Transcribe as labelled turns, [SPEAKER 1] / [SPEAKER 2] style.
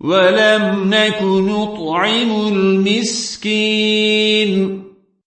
[SPEAKER 1] ولم نك نطعم المسكين